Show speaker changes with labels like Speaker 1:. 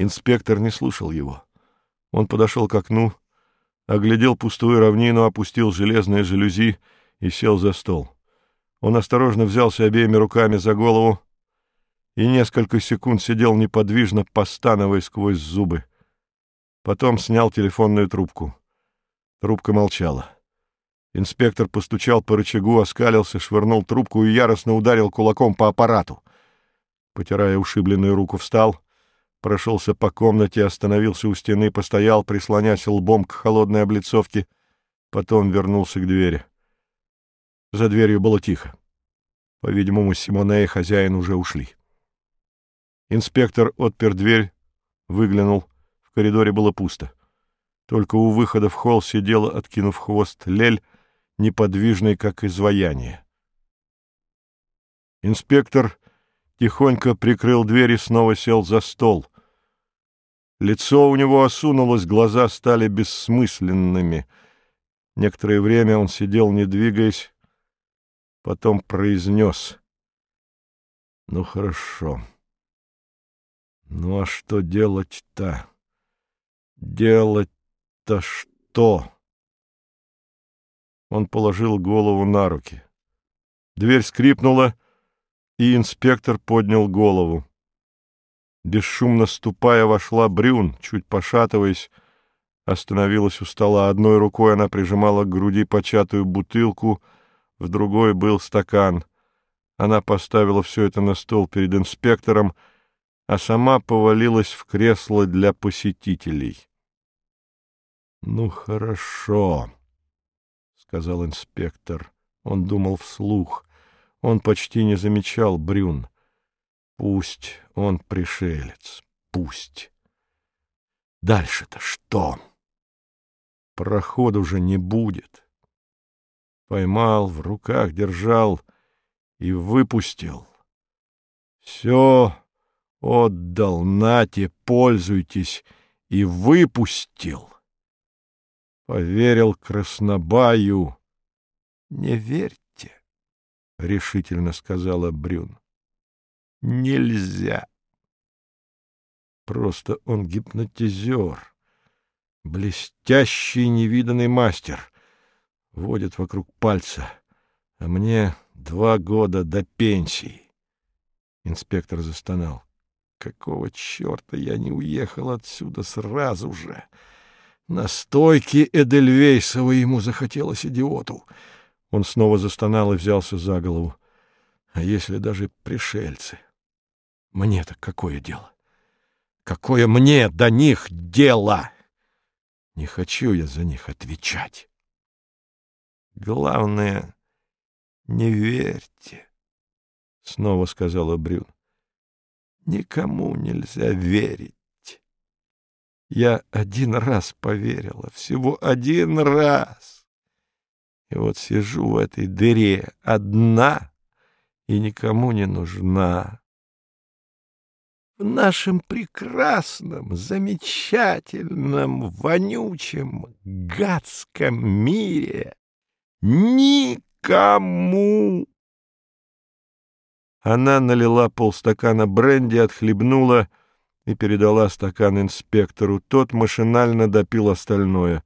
Speaker 1: Инспектор не слушал его. Он подошел к окну, оглядел пустую равнину, опустил железные жалюзи и сел за стол. Он осторожно взялся обеими руками за голову и несколько секунд сидел неподвижно, постановая сквозь зубы. Потом снял телефонную трубку. Трубка молчала. Инспектор постучал по рычагу, оскалился, швырнул трубку и яростно ударил кулаком по аппарату. Потирая ушибленную руку, встал, прошелся по комнате, остановился у стены, постоял, прислонясь лбом к холодной облицовке, потом вернулся к двери. За дверью было тихо. По-видимому, Симоне и хозяин уже ушли. Инспектор отпер дверь, выглянул. В коридоре было пусто. Только у выхода в холл сидела, откинув хвост, Лель, неподвижный, как изваяние. Инспектор тихонько прикрыл дверь и снова сел за стол. Лицо у него осунулось, глаза стали бессмысленными. Некоторое время он сидел, не двигаясь, потом произнес. — Ну, хорошо. Ну, а что делать-то? Делать-то что? Он положил голову на руки. Дверь скрипнула, и инспектор поднял голову. Бесшумно ступая, вошла Брюн, чуть пошатываясь, остановилась у стола. Одной рукой она прижимала к груди початую бутылку, в другой был стакан. Она поставила все это на стол перед инспектором, а сама повалилась в кресло для посетителей. — Ну, хорошо, — сказал инспектор. Он думал вслух. Он почти не замечал Брюн. Пусть он пришелец, пусть. Дальше-то что? Проходу уже не будет. Поймал, в руках держал и выпустил. Все отдал, нате, пользуйтесь, и выпустил. Поверил Краснобаю. Не верьте, — решительно сказала Брюн. Нельзя. Просто он гипнотизер, блестящий невиданный мастер, водит вокруг пальца, а мне два года до пенсии. Инспектор застонал. Какого черта я не уехал отсюда сразу же? На стойке Эдельвейсова ему захотелось идиоту. Он снова застонал и взялся за голову. А если даже пришельцы? Мне-то какое дело? Какое мне до них дело? Не хочу я за них отвечать. Главное, не верьте, — снова сказала Брюн. Никому нельзя верить. Я один раз поверила, всего один раз. И вот сижу в этой дыре одна и никому не нужна. В нашем прекрасном, замечательном, вонючем, гадском мире никому она налила полстакана бренди, отхлебнула и передала стакан инспектору. Тот машинально допил остальное.